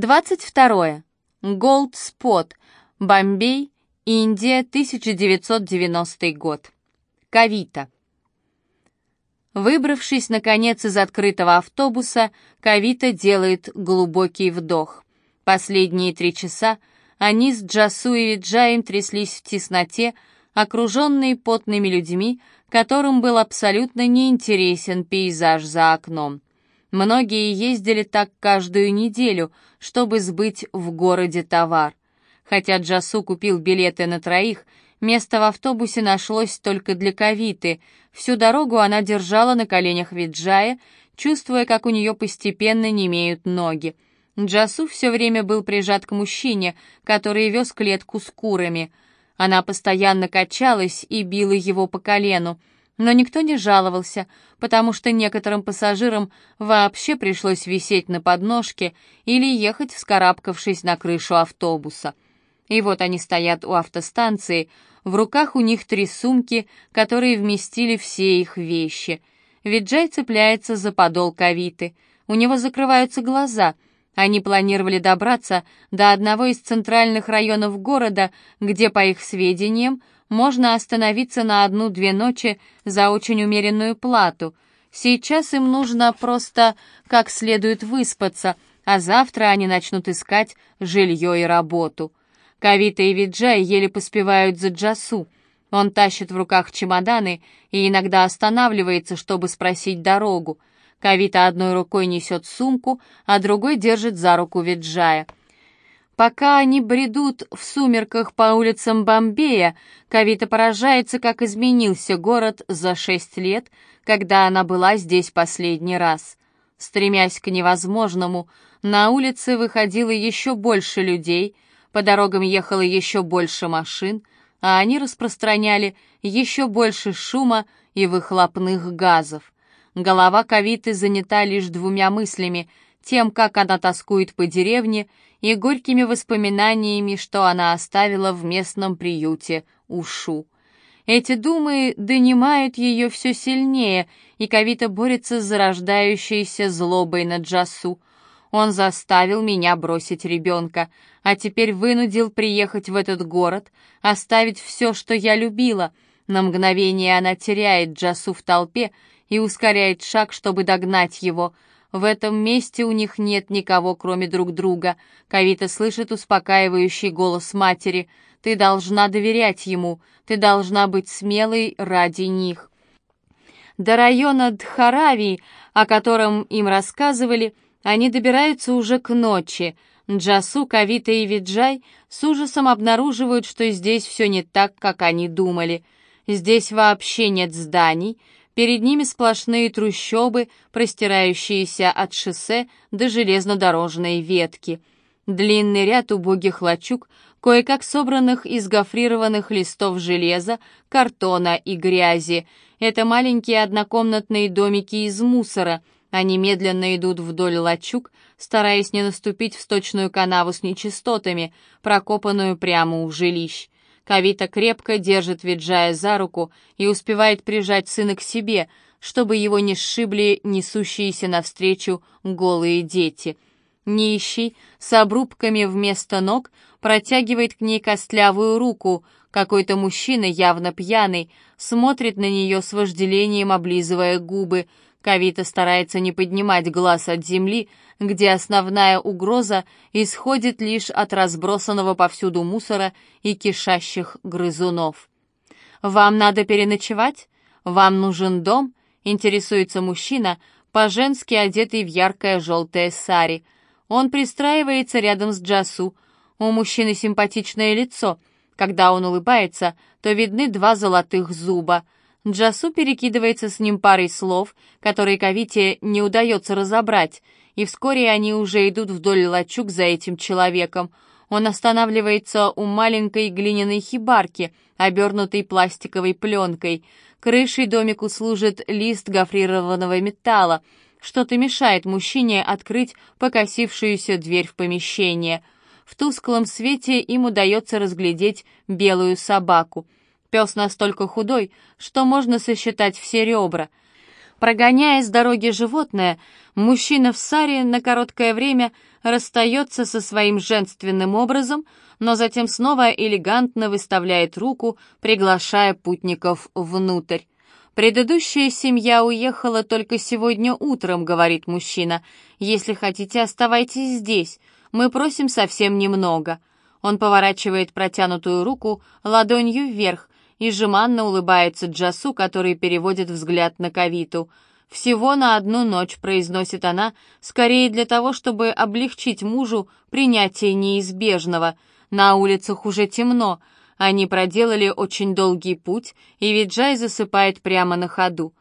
22. Gold Spot. Бомбей, Индия, 1990 год. Кавита. Выбравшись, наконец, из открытого автобуса, Кавита делает глубокий вдох. Последние три часа они с Джасу и Виджаем тряслись в тесноте, окруженные потными людьми, которым был абсолютно неинтересен пейзаж за окном. Многие ездили так каждую неделю, чтобы сбыть в городе товар. Хотя Джасу купил билеты на троих, место в автобусе нашлось только для Кавиты. Всю дорогу она держала на коленях Виджая, чувствуя, как у нее постепенно немеют ноги. Джасу все время был прижат к мужчине, который вез клетку с курами. Она постоянно качалась и била его по колену, но никто не жаловался, потому что некоторым пассажирам вообще пришлось висеть на подножке или ехать, вскарабкавшись на крышу автобуса. И вот они стоят у автостанции, в руках у них три сумки, которые вместили все их вещи. Виджай цепляется за подол кавиты. У него закрываются глаза. Они планировали добраться до одного из центральных районов города, где, по их сведениям, можно остановиться на одну-две ночи за очень умеренную плату. Сейчас им нужно просто как следует выспаться, а завтра они начнут искать жилье и работу. Кавита и Виджай еле поспевают за Джасу. Он тащит в руках чемоданы и иногда останавливается, чтобы спросить дорогу. Кавита одной рукой несет сумку, а другой держит за руку Виджая — Пока они бредут в сумерках по улицам Бомбея, Кавита поражается, как изменился город за шесть лет, когда она была здесь последний раз. Стремясь к невозможному, на улице выходило еще больше людей, по дорогам ехало еще больше машин, а они распространяли еще больше шума и выхлопных газов. Голова Кавиты занята лишь двумя мыслями — тем, как она тоскует по деревне, и горькими воспоминаниями, что она оставила в местном приюте Ушу. Эти думы донимают ее все сильнее, и Кавита борется с зарождающейся злобой на Джасу. Он заставил меня бросить ребенка, а теперь вынудил приехать в этот город, оставить все, что я любила. На мгновение она теряет Джасу в толпе и ускоряет шаг, чтобы догнать его — в этом месте у них нет никого, кроме друг друга. Кавита слышит успокаивающий голос матери. «Ты должна доверять ему, ты должна быть смелой ради них». До района Дхарави, о котором им рассказывали, они добираются уже к ночи. Джасу, Кавита и Виджай с ужасом обнаруживают, что здесь все не так, как они думали. Здесь вообще нет зданий, Перед ними сплошные трущобы, простирающиеся от шоссе до железнодорожной ветки. Длинный ряд убогих лачуг, кое-как собранных из гофрированных листов железа, картона и грязи. Это маленькие однокомнатные домики из мусора. Они медленно идут вдоль лачуг, стараясь не наступить в сточную канаву с нечистотами, прокопанную прямо у жилищ. Кавита крепко держит Виджая за руку и успевает прижать сына к себе, чтобы его не сшибли несущиеся навстречу голые дети. Нищий, с обрубками вместо ног, протягивает к ней костлявую руку. Какой-то мужчина, явно пьяный, смотрит на нее с вожделением, облизывая губы — Кавита старается не поднимать глаз от земли, где основная угроза исходит лишь от разбросанного повсюду мусора и кишащих грызунов. «Вам надо переночевать? Вам нужен дом?» — интересуется мужчина, по-женски одетый в яркое желтое сари. Он пристраивается рядом с Джасу. У мужчины симпатичное лицо. Когда он улыбается, то видны два золотых зуба — Джасу перекидывается с ним парой слов, которые Кавите не удается разобрать, и вскоре они уже идут вдоль лачуг за этим человеком. Он останавливается у маленькой глиняной хибарки, обернутой пластиковой пленкой. Крышей домику служит лист гофрированного металла. Что-то мешает мужчине открыть покосившуюся дверь в помещение. В тусклом свете им удается разглядеть белую собаку — Пес настолько худой, что можно сосчитать все ребра. Прогоняя с дороги животное, мужчина в саре на короткое время расстается со своим женственным образом, но затем снова элегантно выставляет руку, приглашая путников внутрь. «Предыдущая семья уехала только сегодня утром», — говорит мужчина. «Если хотите, оставайтесь здесь. Мы просим совсем немного». Он поворачивает протянутую руку ладонью вверх и жеманно улыбается Джасу, который переводит взгляд на Кавиту. «Всего на одну ночь», — произносит она, скорее для того, чтобы облегчить мужу принятие неизбежного. На улицах уже темно. Они проделали очень долгий путь, и Виджай засыпает прямо на ходу.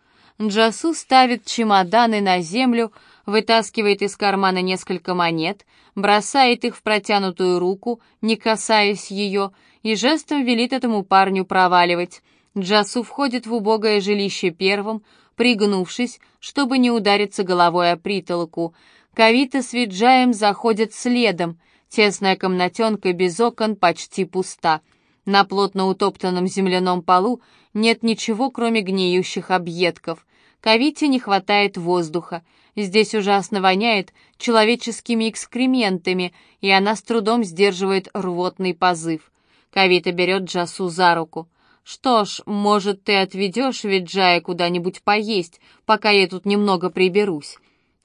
Джасу ставит чемоданы на землю, вытаскивает из кармана несколько монет, бросает их в протянутую руку, не касаясь ее, и жестом велит этому парню проваливать. Джасу входит в убогое жилище первым, пригнувшись, чтобы не удариться головой о притолоку. Кавита с Виджаем заходят следом. Тесная комнатенка без окон почти пуста. На плотно утоптанном земляном полу нет ничего, кроме гниющих объедков. Кавите не хватает воздуха. Здесь ужасно воняет человеческими экскрементами, и она с трудом сдерживает рвотный позыв. Кавита берет Джасу за руку. «Что ж, может, ты отведешь Виджая куда-нибудь поесть, пока я тут немного приберусь?»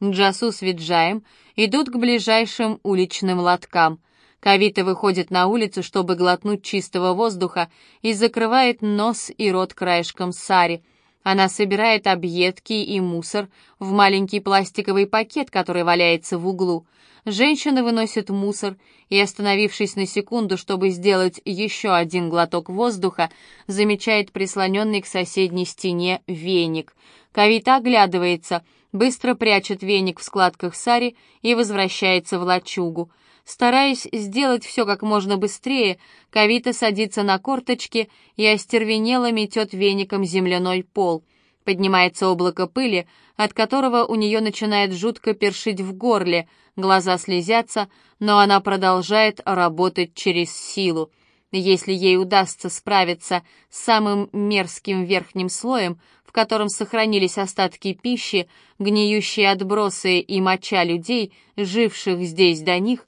Джасу с Виджаем идут к ближайшим уличным лоткам. Кавита выходит на улицу, чтобы глотнуть чистого воздуха, и закрывает нос и рот краешком сари — она собирает объедки и мусор в маленький пластиковый пакет, который валяется в углу. Женщина выносит мусор и, остановившись на секунду, чтобы сделать еще один глоток воздуха, замечает прислоненный к соседней стене веник. Кавита оглядывается, быстро прячет веник в складках сари и возвращается в лачугу. Стараясь сделать все как можно быстрее, Кавита садится на корточки и остервенело метет веником земляной пол. Поднимается облако пыли, от которого у нее начинает жутко першить в горле, глаза слезятся, но она продолжает работать через силу. Если ей удастся справиться с самым мерзким верхним слоем, в котором сохранились остатки пищи, гниющие отбросы и моча людей, живших здесь до них,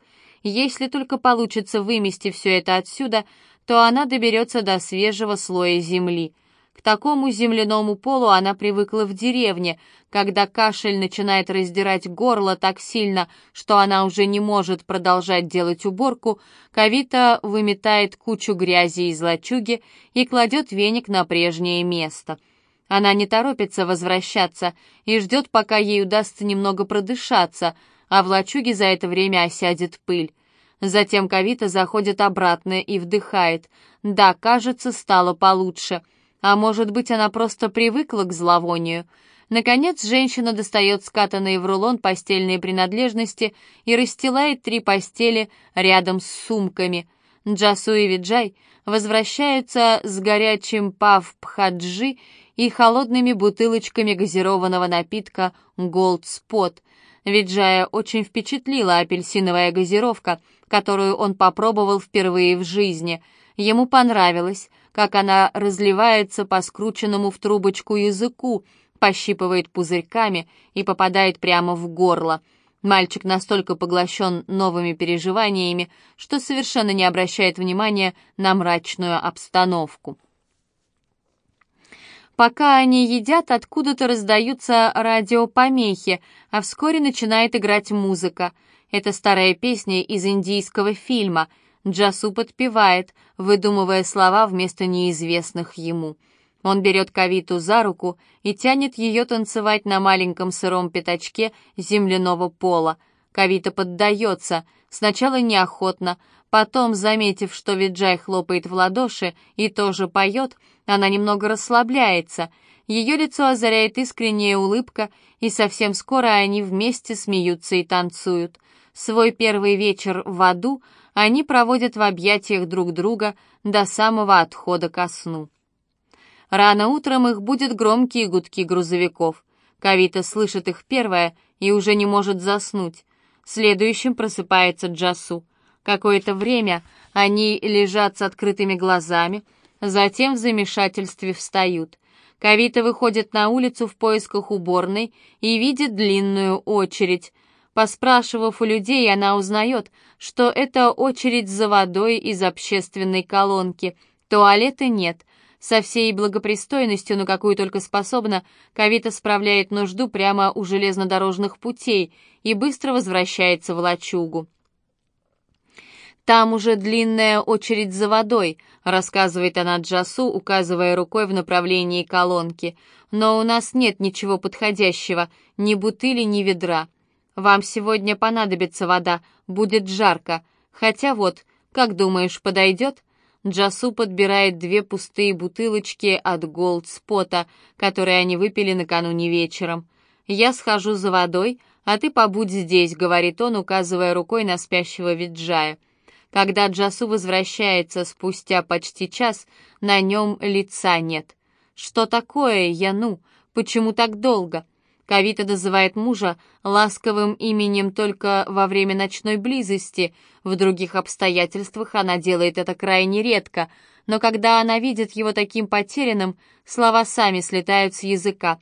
если только получится вымести все это отсюда, то она доберется до свежего слоя земли. К такому земляному полу она привыкла в деревне, когда кашель начинает раздирать горло так сильно, что она уже не может продолжать делать уборку, Кавита выметает кучу грязи из лачуги и кладет веник на прежнее место. Она не торопится возвращаться и ждет, пока ей удастся немного продышаться — а в лачуге за это время осядет пыль. Затем Кавита заходит обратно и вдыхает. Да, кажется, стало получше. А может быть, она просто привыкла к зловонию. Наконец, женщина достает скатанные в рулон постельные принадлежности и расстилает три постели рядом с сумками. Джасу и Виджай возвращаются с горячим пав-пхаджи и холодными бутылочками газированного напитка «Голд Спот», Виджая очень впечатлила апельсиновая газировка, которую он попробовал впервые в жизни. Ему понравилось, как она разливается по скрученному в трубочку языку, пощипывает пузырьками и попадает прямо в горло. Мальчик настолько поглощен новыми переживаниями, что совершенно не обращает внимания на мрачную обстановку. Пока они едят, откуда-то раздаются радиопомехи, а вскоре начинает играть музыка. Это старая песня из индийского фильма. Джасу подпевает, выдумывая слова вместо неизвестных ему. Он берет Кавиту за руку и тянет ее танцевать на маленьком сыром пятачке земляного пола. Кавита поддается, сначала неохотно, потом, заметив, что Виджай хлопает в ладоши и тоже поет, она немного расслабляется, ее лицо озаряет искренняя улыбка, и совсем скоро они вместе смеются и танцуют. Свой первый вечер в аду они проводят в объятиях друг друга до самого отхода ко сну. Рано утром их будет громкие гудки грузовиков. Кавита слышит их первое и уже не может заснуть. Следующим просыпается Джасу. Какое-то время они лежат с открытыми глазами, затем в замешательстве встают. Кавита выходит на улицу в поисках уборной и видит длинную очередь. Поспрашивав у людей, она узнает, что это очередь за водой из общественной колонки. Туалета нет. Со всей благопристойностью, на какую только способна, Кавита справляет нужду прямо у железнодорожных путей и быстро возвращается в лачугу. «Там уже длинная очередь за водой», — рассказывает она Джасу, указывая рукой в направлении колонки. «Но у нас нет ничего подходящего, ни бутыли, ни ведра. Вам сегодня понадобится вода, будет жарко. Хотя вот, как думаешь, подойдет?» Джасу подбирает две пустые бутылочки от Голд Спота, которые они выпили накануне вечером. «Я схожу за водой, а ты побудь здесь», — говорит он, указывая рукой на спящего Виджая. Когда Джасу возвращается спустя почти час, на нем лица нет. «Что такое, Яну? Почему так долго?» Кавита называет мужа ласковым именем только во время ночной близости, в других обстоятельствах она делает это крайне редко, но когда она видит его таким потерянным, слова сами слетают с языка.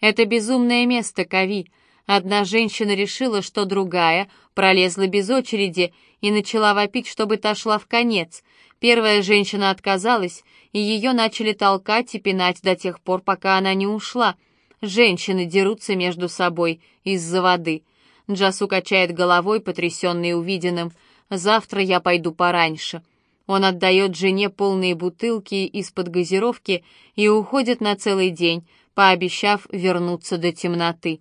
«Это безумное место, Кави», Одна женщина решила, что другая пролезла без очереди и начала вопить, чтобы та шла в конец. Первая женщина отказалась, и ее начали толкать и пинать до тех пор, пока она не ушла. Женщины дерутся между собой из-за воды. Джасу качает головой, потрясенный увиденным. «Завтра я пойду пораньше». Он отдает жене полные бутылки из-под газировки и уходит на целый день, пообещав вернуться до темноты.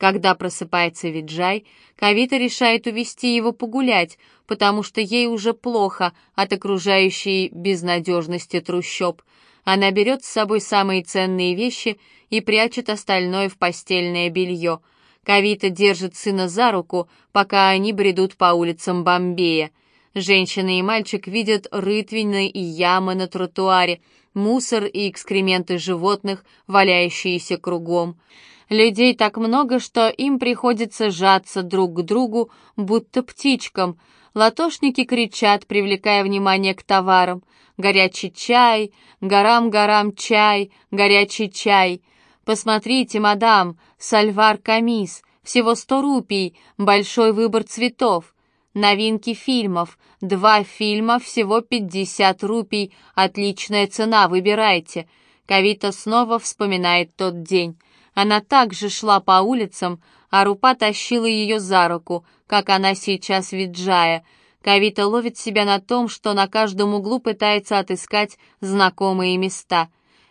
Когда просыпается Виджай, Кавита решает увести его погулять, потому что ей уже плохо от окружающей безнадежности трущоб. Она берет с собой самые ценные вещи и прячет остальное в постельное белье. Кавита держит сына за руку, пока они бредут по улицам Бомбея. Женщина и мальчик видят рытвины и ямы на тротуаре, мусор и экскременты животных, валяющиеся кругом. Людей так много, что им приходится сжаться друг к другу, будто птичкам. Латошники кричат, привлекая внимание к товарам. «Горячий чай! Горам-горам чай! Горячий чай!» «Посмотрите, мадам, сальвар камис, всего сто рупий, большой выбор цветов». Новинки фильмов. Два фильма, всего пятьдесят рупий. Отличная цена, выбирайте. Кавита снова вспоминает тот день. Она также шла по улицам, а Рупа тащила ее за руку, как она сейчас виджая. Кавита ловит себя на том, что на каждом углу пытается отыскать знакомые места.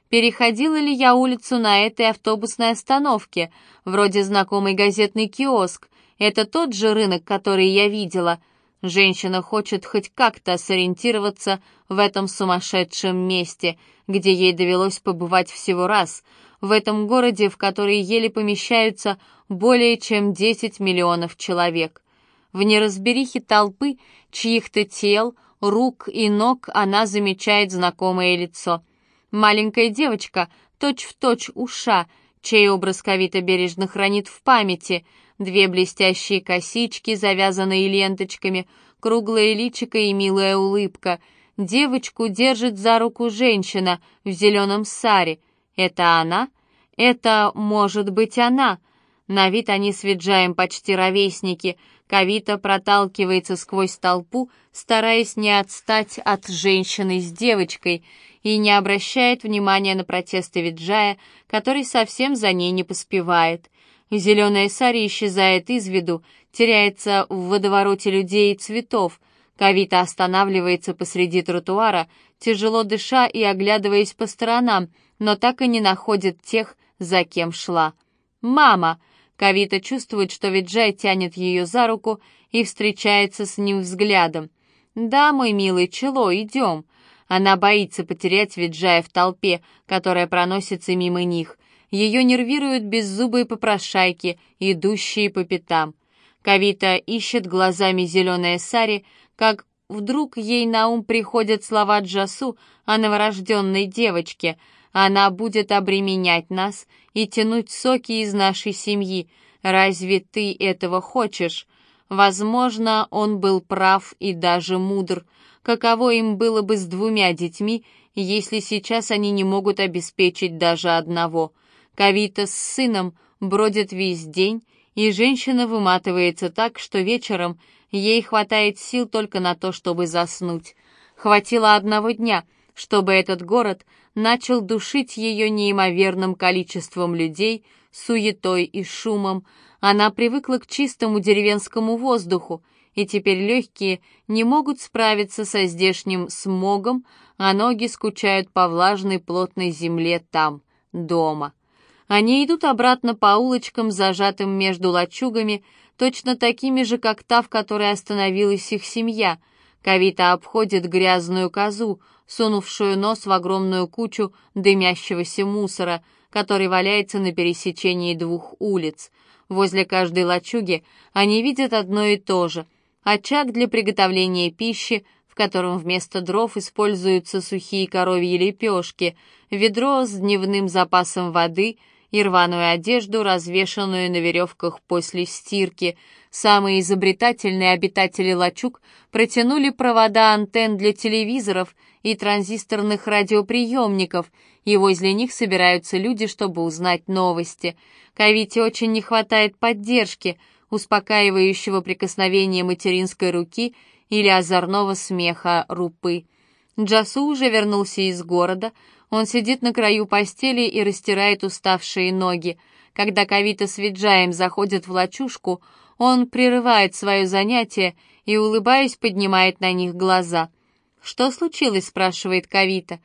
Переходила ли я улицу на этой автобусной остановке? Вроде знакомый газетный киоск. Это тот же рынок, который я видела. Женщина хочет хоть как-то сориентироваться в этом сумасшедшем месте, где ей довелось побывать всего раз — в этом городе, в который еле помещаются более чем 10 миллионов человек. В неразберихе толпы чьих-то тел, рук и ног она замечает знакомое лицо. Маленькая девочка, точь-в-точь точь уша, чей образ Кавита бережно хранит в памяти, две блестящие косички, завязанные ленточками, круглое личико и милая улыбка. Девочку держит за руку женщина в зеленом саре — это она? Это может быть она. На вид они с Виджаем почти ровесники. Кавита проталкивается сквозь толпу, стараясь не отстать от женщины с девочкой, и не обращает внимания на протесты Виджая, который совсем за ней не поспевает. Зеленая сари исчезает из виду, теряется в водовороте людей и цветов. Кавита останавливается посреди тротуара, тяжело дыша и оглядываясь по сторонам, но так и не находит тех, за кем шла. «Мама!» Кавита чувствует, что Виджай тянет ее за руку и встречается с ним взглядом. «Да, мой милый чело, идем». Она боится потерять Виджая в толпе, которая проносится мимо них. Ее нервируют беззубые попрошайки, идущие по пятам. Кавита ищет глазами зеленое сари, как вдруг ей на ум приходят слова Джасу о новорожденной девочке — она будет обременять нас и тянуть соки из нашей семьи. Разве ты этого хочешь? Возможно, он был прав и даже мудр. Каково им было бы с двумя детьми, если сейчас они не могут обеспечить даже одного. Кавита с сыном бродят весь день, и женщина выматывается так, что вечером ей хватает сил только на то, чтобы заснуть. Хватило одного дня, чтобы этот город начал душить ее неимоверным количеством людей, суетой и шумом. Она привыкла к чистому деревенскому воздуху, и теперь легкие не могут справиться со здешним смогом, а ноги скучают по влажной плотной земле там, дома. Они идут обратно по улочкам, зажатым между лачугами, точно такими же, как та, в которой остановилась их семья. Кавита обходит грязную козу, сунувшую нос в огромную кучу дымящегося мусора, который валяется на пересечении двух улиц. Возле каждой лачуги они видят одно и то же — очаг для приготовления пищи, в котором вместо дров используются сухие коровьи лепешки, ведро с дневным запасом воды — и рваную одежду, развешанную на веревках после стирки. Самые изобретательные обитатели лачуг протянули провода антенн для телевизоров и транзисторных радиоприемников, и возле них собираются люди, чтобы узнать новости. Кавите очень не хватает поддержки, успокаивающего прикосновения материнской руки или озорного смеха рупы. Джасу уже вернулся из города, он сидит на краю постели и растирает уставшие ноги. Когда Кавита с Виджаем заходят в лачушку, он прерывает свое занятие и, улыбаясь, поднимает на них глаза. «Что случилось?» — спрашивает Кавита.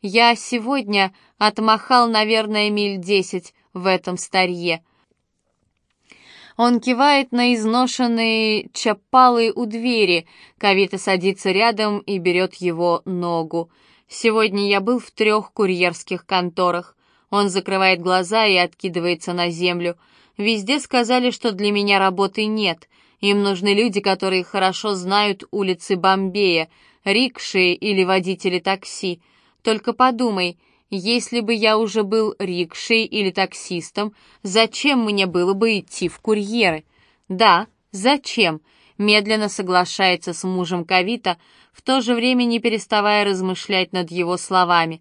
«Я сегодня отмахал, наверное, миль десять в этом старье». Он кивает на изношенные чапалы у двери. Кавита садится рядом и берет его ногу. Сегодня я был в трех курьерских конторах. Он закрывает глаза и откидывается на землю. Везде сказали, что для меня работы нет. Им нужны люди, которые хорошо знают улицы Бомбея, рикши или водители такси. Только подумай, если бы я уже был рикшей или таксистом, зачем мне было бы идти в курьеры? Да, зачем? Медленно соглашается с мужем Кавита, в то же время не переставая размышлять над его словами.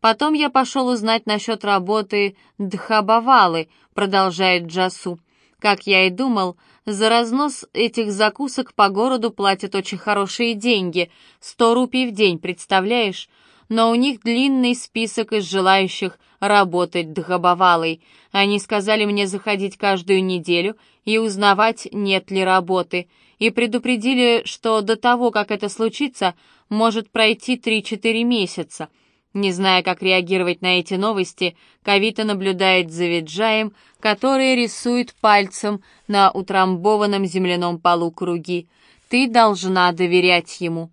«Потом я пошел узнать насчет работы Дхабавалы», — продолжает Джасу. «Как я и думал, за разнос этих закусок по городу платят очень хорошие деньги, сто рупий в день, представляешь? Но у них длинный список из желающих работать Дхабавалой. Они сказали мне заходить каждую неделю и узнавать, нет ли работы и предупредили, что до того, как это случится, может пройти 3-4 месяца. Не зная, как реагировать на эти новости, Кавита наблюдает за Виджаем, который рисует пальцем на утрамбованном земляном полу круги. Ты должна доверять ему.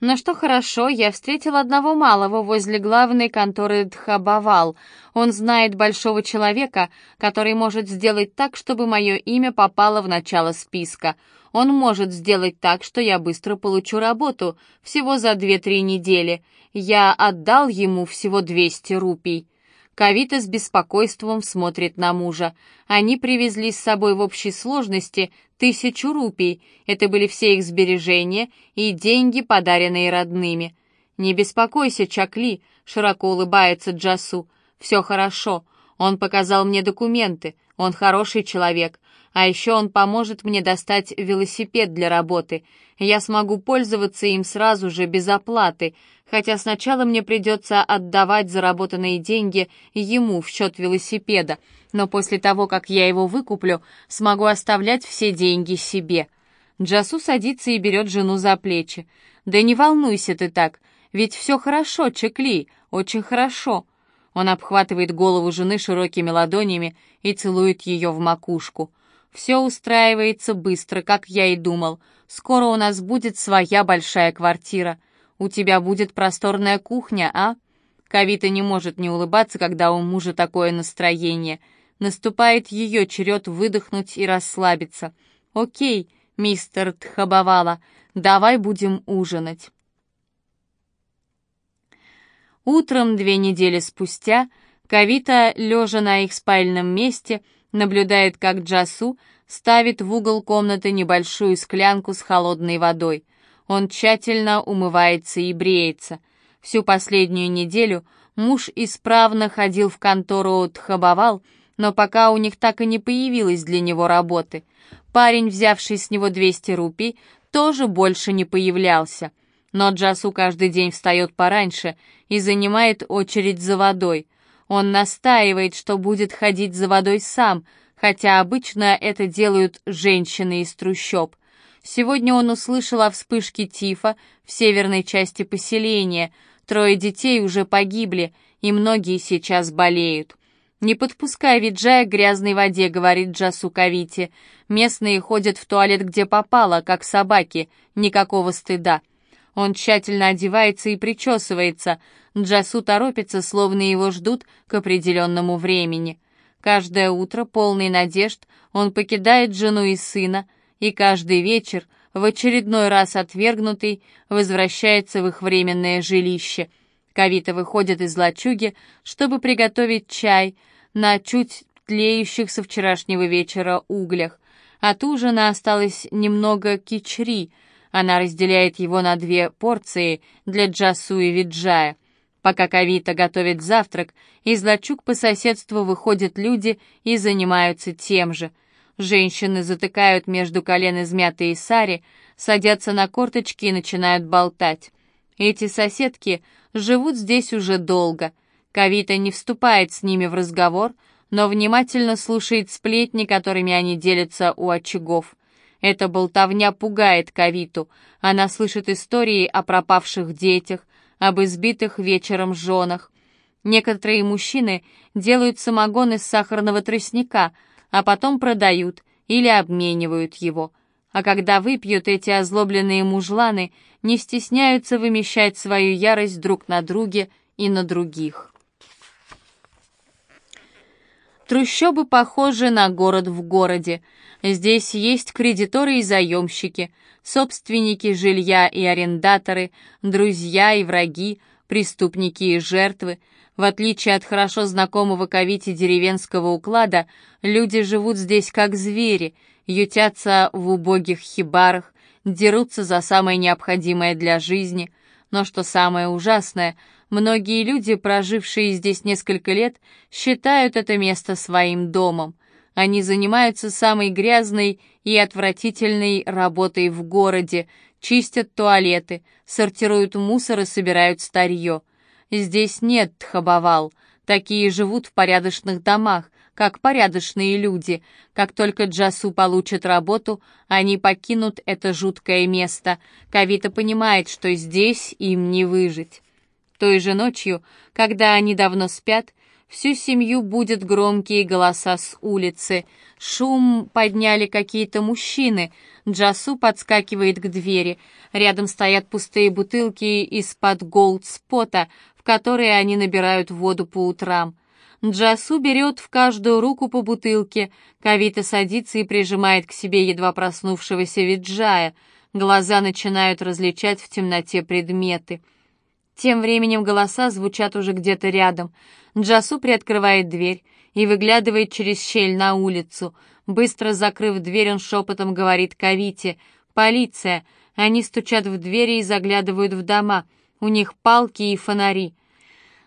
Но что хорошо, я встретил одного малого возле главной конторы Дхабавал. Он знает большого человека, который может сделать так, чтобы мое имя попало в начало списка. Он может сделать так, что я быстро получу работу, всего за две-три недели. Я отдал ему всего 200 рупий. Кавита с беспокойством смотрит на мужа. Они привезли с собой в общей сложности тысячу рупий. Это были все их сбережения и деньги, подаренные родными. «Не беспокойся, Чакли», — широко улыбается Джасу. «Все хорошо. Он показал мне документы. Он хороший человек. А еще он поможет мне достать велосипед для работы. Я смогу пользоваться им сразу же, без оплаты, хотя сначала мне придется отдавать заработанные деньги ему в счет велосипеда, но после того, как я его выкуплю, смогу оставлять все деньги себе. Джасу садится и берет жену за плечи. «Да не волнуйся ты так, ведь все хорошо, Чекли, очень хорошо». Он обхватывает голову жены широкими ладонями и целует ее в макушку. Все устраивается быстро, как я и думал. Скоро у нас будет своя большая квартира. У тебя будет просторная кухня, а? Кавита не может не улыбаться, когда у мужа такое настроение. Наступает ее черед выдохнуть и расслабиться. Окей, мистер Тхабавала, давай будем ужинать. Утром две недели спустя Кавита, лежа на их спальном месте, наблюдает, как Джасу ставит в угол комнаты небольшую склянку с холодной водой. Он тщательно умывается и бреется. Всю последнюю неделю муж исправно ходил в контору Тхабавал, но пока у них так и не появилось для него работы. Парень, взявший с него 200 рупий, тоже больше не появлялся. Но Джасу каждый день встает пораньше и занимает очередь за водой. Он настаивает, что будет ходить за водой сам, хотя обычно это делают женщины из трущоб. Сегодня он услышал о вспышке тифа в северной части поселения. Трое детей уже погибли, и многие сейчас болеют. «Не подпускай Виджая к грязной воде», — говорит Джасу Кавити. «Местные ходят в туалет, где попало, как собаки. Никакого стыда». Он тщательно одевается и причесывается. Джасу торопится, словно его ждут к определенному времени. Каждое утро, полный надежд, он покидает жену и сына, и каждый вечер, в очередной раз отвергнутый, возвращается в их временное жилище. Кавита выходит из лачуги, чтобы приготовить чай на чуть тлеющих со вчерашнего вечера углях. От ужина осталось немного кичри. Она разделяет его на две порции для Джасу и Виджая. Пока Кавита готовит завтрак, из лачуг по соседству выходят люди и занимаются тем же — Женщины затыкают между колен измятые сари, садятся на корточки и начинают болтать. Эти соседки живут здесь уже долго. Кавита не вступает с ними в разговор, но внимательно слушает сплетни, которыми они делятся у очагов. Эта болтовня пугает Кавиту. Она слышит истории о пропавших детях, об избитых вечером женах. Некоторые мужчины делают самогон из сахарного тростника — а потом продают или обменивают его. А когда выпьют, эти озлобленные мужланы не стесняются вымещать свою ярость друг на друге и на других. Трущобы похожи на город в городе. Здесь есть кредиторы и заемщики, собственники жилья и арендаторы, друзья и враги, преступники и жертвы, в отличие от хорошо знакомого Кавите деревенского уклада, люди живут здесь как звери, ютятся в убогих хибарах, дерутся за самое необходимое для жизни. Но что самое ужасное, многие люди, прожившие здесь несколько лет, считают это место своим домом. Они занимаются самой грязной и отвратительной работой в городе, чистят туалеты, сортируют мусор и собирают старье – Здесь нет тхабавал. Такие живут в порядочных домах, как порядочные люди. Как только Джасу получит работу, они покинут это жуткое место. Кавита понимает, что здесь им не выжить. Той же ночью, когда они давно спят, всю семью будут громкие голоса с улицы. Шум подняли какие-то мужчины. Джасу подскакивает к двери. Рядом стоят пустые бутылки из-под голдспота, которые они набирают воду по утрам. Джасу берет в каждую руку по бутылке, Кавита садится и прижимает к себе едва проснувшегося Виджая. Глаза начинают различать в темноте предметы. Тем временем голоса звучат уже где-то рядом. Джасу приоткрывает дверь и выглядывает через щель на улицу. Быстро закрыв дверь, он шепотом говорит Кавите «Полиция!» Они стучат в двери и заглядывают в дома — у них палки и фонари.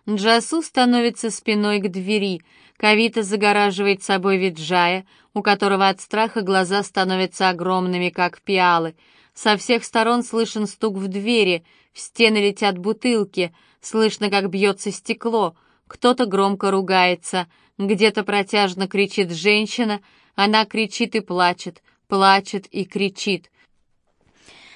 Джасу становится спиной к двери. Кавита загораживает собой Виджая, у которого от страха глаза становятся огромными, как пиалы. Со всех сторон слышен стук в двери, в стены летят бутылки, слышно, как бьется стекло. Кто-то громко ругается, где-то протяжно кричит женщина, она кричит и плачет, плачет и кричит.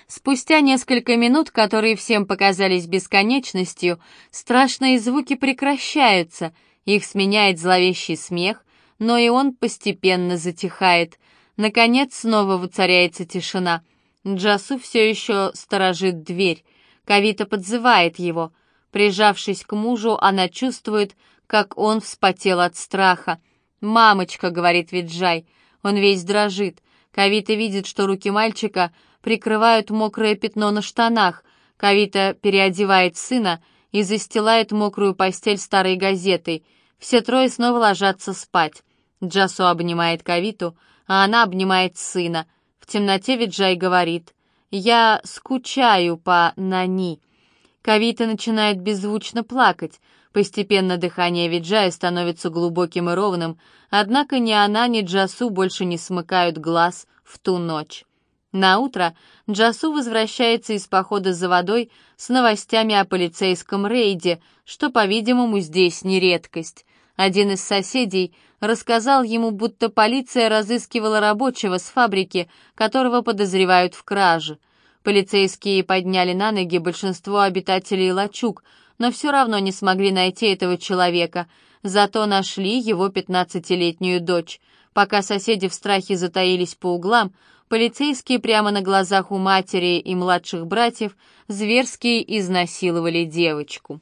Спустя несколько минут, которые всем показались бесконечностью, страшные звуки прекращаются, их сменяет зловещий смех, но и он постепенно затихает. Наконец снова воцаряется тишина. Джасу все еще сторожит дверь. Кавита подзывает его. Прижавшись к мужу, она чувствует, как он вспотел от страха. «Мамочка», — говорит Виджай, — он весь дрожит. Кавита видит, что руки мальчика — прикрывают мокрое пятно на штанах. Кавита переодевает сына и застилает мокрую постель старой газетой. Все трое снова ложатся спать. Джасо обнимает Кавиту, а она обнимает сына. В темноте Виджай говорит «Я скучаю по Нани». Кавита начинает беззвучно плакать. Постепенно дыхание Виджая становится глубоким и ровным, однако ни она, ни Джасу больше не смыкают глаз в ту ночь. На утро Джасу возвращается из похода за водой с новостями о полицейском рейде, что, по-видимому, здесь не редкость. Один из соседей рассказал ему, будто полиция разыскивала рабочего с фабрики, которого подозревают в краже. Полицейские подняли на ноги большинство обитателей лачуг, но все равно не смогли найти этого человека, зато нашли его пятнадцатилетнюю дочь. Пока соседи в страхе затаились по углам, полицейские прямо на глазах у матери и младших братьев зверски изнасиловали девочку.